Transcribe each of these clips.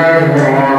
Música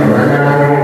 Amen.